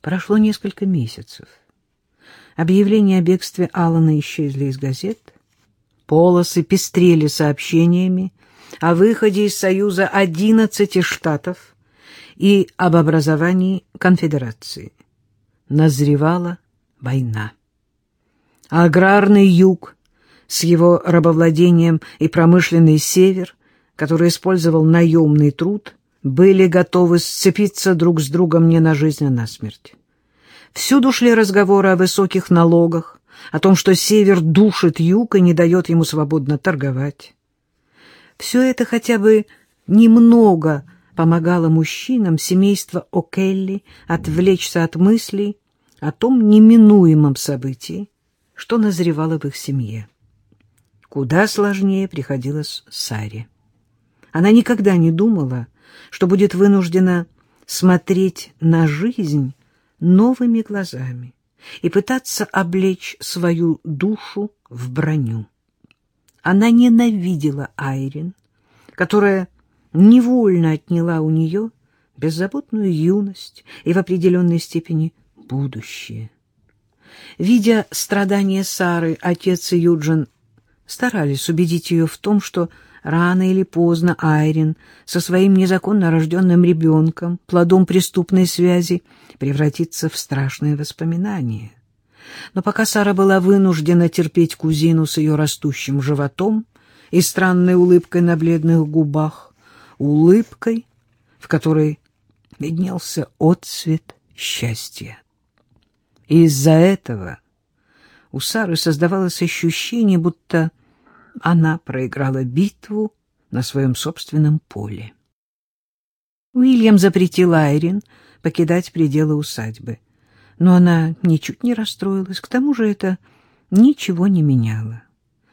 Прошло несколько месяцев. Объявления о бегстве Алана исчезли из газет. Полосы пестрели сообщениями о выходе из Союза 11 штатов и об образовании конфедерации. Назревала война. Аграрный юг с его рабовладением и промышленный север, который использовал наемный труд, были готовы сцепиться друг с другом не на жизнь, а на смерть. Всюду шли разговоры о высоких налогах, о том, что север душит юг и не дает ему свободно торговать. Все это хотя бы немного помогало мужчинам семейства О'Келли отвлечься от мыслей о том неминуемом событии, что назревало в их семье. Куда сложнее приходилось Саре. Она никогда не думала, что будет вынуждена смотреть на жизнь новыми глазами и пытаться облечь свою душу в броню. Она ненавидела Айрин, которая невольно отняла у нее беззаботную юность и в определенной степени будущее. Видя страдания Сары, отец Юджин старались убедить ее в том, что рано или поздно Айрин со своим незаконно рожденным ребенком, плодом преступной связи, превратится в страшное воспоминание. Но пока Сара была вынуждена терпеть кузину с ее растущим животом и странной улыбкой на бледных губах, улыбкой, в которой виднелся отцвет счастья. из-за этого у Сары создавалось ощущение, будто она проиграла битву на своем собственном поле. Уильям запретил Айрин покидать пределы усадьбы, но она ничуть не расстроилась, к тому же это ничего не меняло.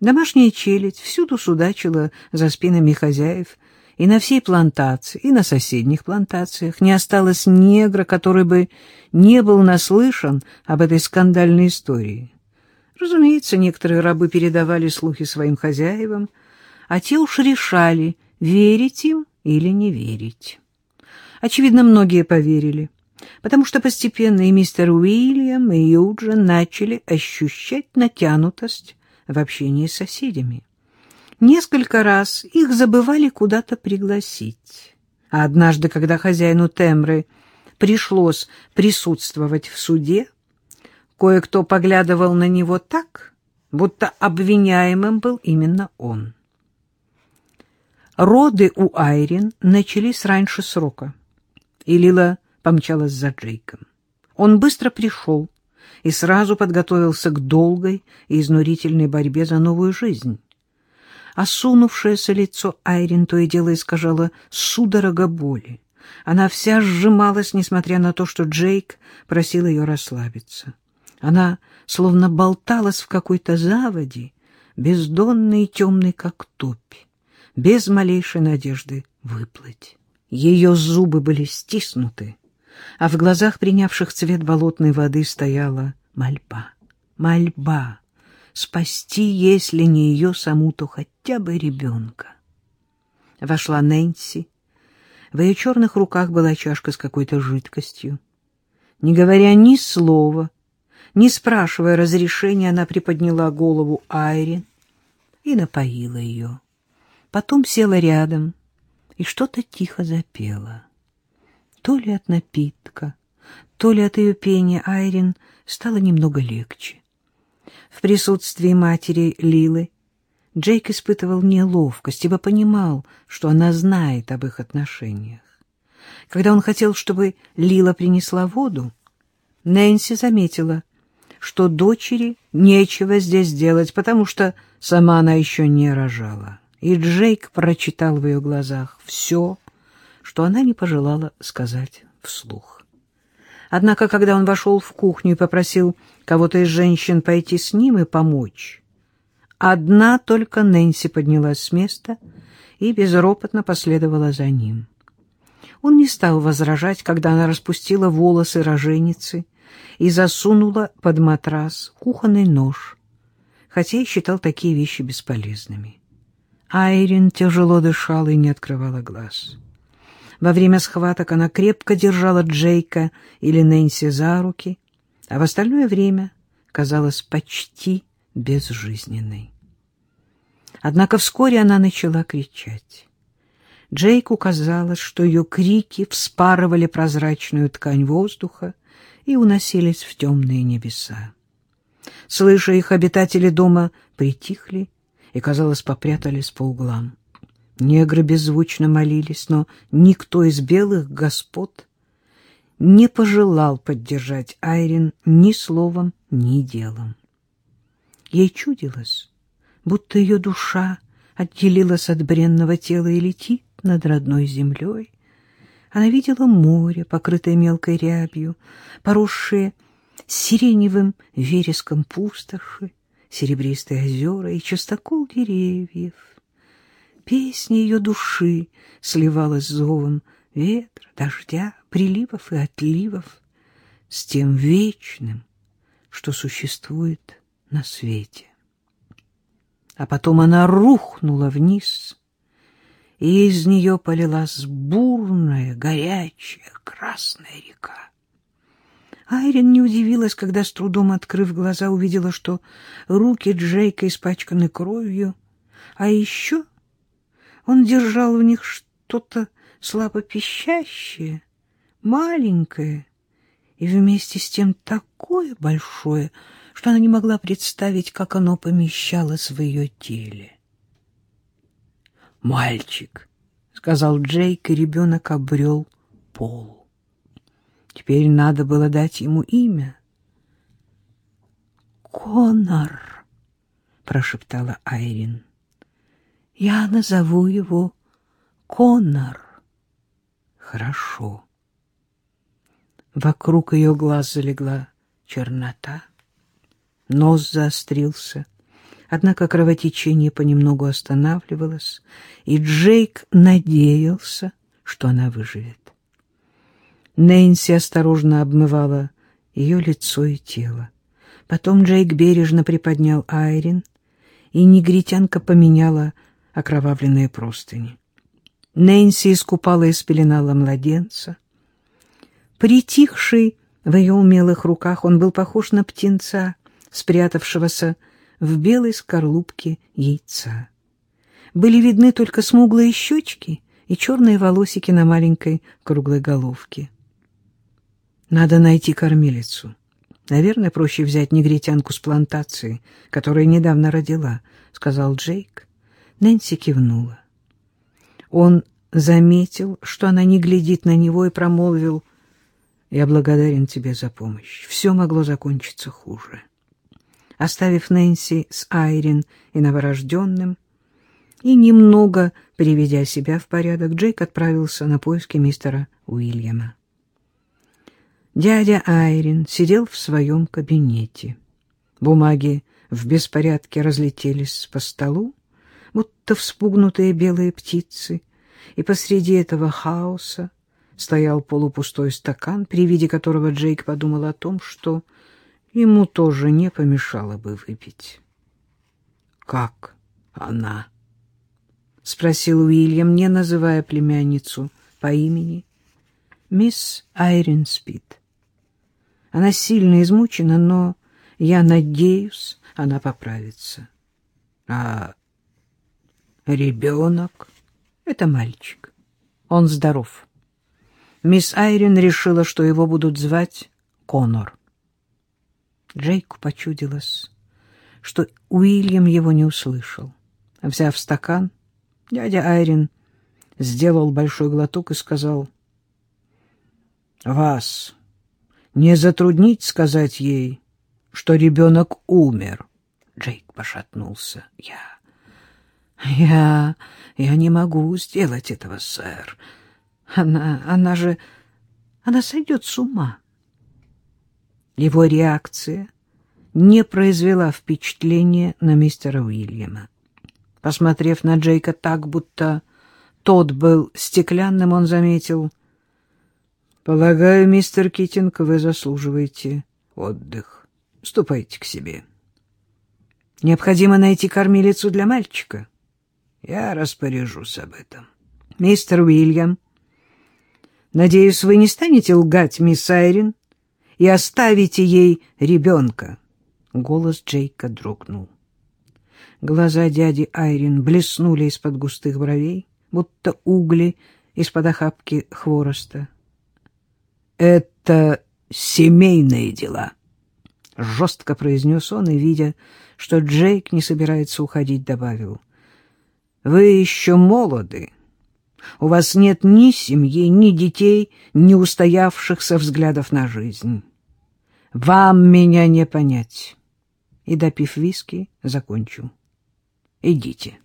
Домашняя челядь всюду судачила за спинами хозяев, и на всей плантации, и на соседних плантациях не осталось негра, который бы не был наслышан об этой скандальной истории. Разумеется, некоторые рабы передавали слухи своим хозяевам, а те уж решали, верить им или не верить. Очевидно, многие поверили, потому что постепенно и мистер Уильям, и Юджин начали ощущать натянутость в общении с соседями. Несколько раз их забывали куда-то пригласить. А однажды, когда хозяину Темры пришлось присутствовать в суде, Кое-кто поглядывал на него так, будто обвиняемым был именно он. Роды у Айрин начались раньше срока, и Лила помчалась за Джейком. Он быстро пришел и сразу подготовился к долгой и изнурительной борьбе за новую жизнь. Осунувшееся лицо Айрин то и дело искажало судорога боли. Она вся сжималась, несмотря на то, что Джейк просил ее расслабиться. Она словно болталась в какой-то заводе, бездонной и темной, как топь, без малейшей надежды выплыть. Ее зубы были стиснуты, а в глазах, принявших цвет болотной воды, стояла мольба. Мольба спасти, если не ее саму, то хотя бы ребенка. Вошла Нэнси. В ее черных руках была чашка с какой-то жидкостью. Не говоря ни слова, не спрашивая разрешения, она приподняла голову Айрин и напоила ее. Потом села рядом и что-то тихо запела. То ли от напитка, то ли от ее пения Айрин стало немного легче. В присутствии матери Лилы Джейк испытывал неловкость, ибо понимал, что она знает об их отношениях. Когда он хотел, чтобы Лила принесла воду, Нэнси заметила, что дочери нечего здесь делать, потому что сама она еще не рожала. И Джейк прочитал в ее глазах все, что она не пожелала сказать вслух. Однако, когда он вошел в кухню и попросил кого-то из женщин пойти с ним и помочь, одна только Нэнси поднялась с места и безропотно последовала за ним. Он не стал возражать, когда она распустила волосы роженицы и засунула под матрас кухонный нож, хотя и считал такие вещи бесполезными. Айрин тяжело дышала и не открывала глаз. Во время схваток она крепко держала Джейка или Нэнси за руки, а в остальное время казалась почти безжизненной. Однако вскоре она начала кричать. Джейку казалось, что ее крики вспарывали прозрачную ткань воздуха и уносились в темные небеса. Слыша их, обитатели дома притихли и, казалось, попрятались по углам. Негры беззвучно молились, но никто из белых господ не пожелал поддержать Айрин ни словом, ни делом. Ей чудилось, будто ее душа отделилась от бренного тела и летит над родной землей. Она видела море, покрытое мелкой рябью, поросшие сиреневым вереском пустоши, серебристые озера и частокол деревьев. Песня ее души сливалась с зовом ветра, дождя, приливов и отливов, с тем вечным, что существует на свете. А потом она рухнула вниз, и из нее полилась бурная, горячая, красная река. Айрин не удивилась, когда, с трудом открыв глаза, увидела, что руки Джейка испачканы кровью, а еще он держал в них что-то слабо пищащее, маленькое и вместе с тем такое большое, что она не могла представить, как оно помещалось в ее теле. «Мальчик», — сказал Джейк, и ребенок обрел пол. Теперь надо было дать ему имя. «Конор», — прошептала Айрин. «Я назову его Конор». «Хорошо». Вокруг ее глаз залегла чернота, нос заострился, однако кровотечение понемногу останавливалось, и Джейк надеялся, что она выживет. Нэнси осторожно обмывала ее лицо и тело. Потом Джейк бережно приподнял Айрин, и негритянка поменяла окровавленные простыни. Нэнси искупала и спеленала младенца. Притихший в ее умелых руках, он был похож на птенца, спрятавшегося в белой скорлупке яйца. Были видны только смуглые щечки и черные волосики на маленькой круглой головке. Надо найти кормилицу. Наверное, проще взять негритянку с плантации, которая недавно родила, — сказал Джейк. Нэнси кивнула. Он заметил, что она не глядит на него, и промолвил, «Я благодарен тебе за помощь. Все могло закончиться хуже». Оставив Нэнси с Айрин и новорожденным, и немного приведя себя в порядок, Джейк отправился на поиски мистера Уильяма. Дядя Айрин сидел в своем кабинете. Бумаги в беспорядке разлетелись по столу, будто вспугнутые белые птицы, и посреди этого хаоса стоял полупустой стакан, при виде которого Джейк подумал о том, что ему тоже не помешало бы выпить. «Как она?» — спросил Уильям, не называя племянницу по имени. «Мисс Айрин спит». Она сильно измучена, но я надеюсь, она поправится. А ребенок — это мальчик. Он здоров. Мисс Айрин решила, что его будут звать Конор. Джейку почудилось, что Уильям его не услышал. Взяв стакан, дядя Айрин сделал большой глоток и сказал, «Вас не затруднить сказать ей, что ребенок умер. Джейк пошатнулся. Я... Я... Я не могу сделать этого, сэр. Она... Она же... Она сойдет с ума. Его реакция не произвела впечатления на мистера Уильяма. Посмотрев на Джейка так, будто тот был стеклянным, он заметил, Полагаю, мистер Китинг, вы заслуживаете отдых. Ступайте к себе. Необходимо найти кормилицу для мальчика. Я распоряжусь об этом. Мистер Уильям, Надеюсь, вы не станете лгать, мисс Айрин, и оставите ей ребенка. Голос Джейка дрогнул. Глаза дяди Айрин блеснули из-под густых бровей, будто угли из-под охапки хвороста. — Это семейные дела, — жестко произнес он, и, видя, что Джейк не собирается уходить, добавил. — Вы еще молоды. У вас нет ни семьи, ни детей, ни устоявшихся взглядов на жизнь. Вам меня не понять. И, допив виски, закончу. Идите.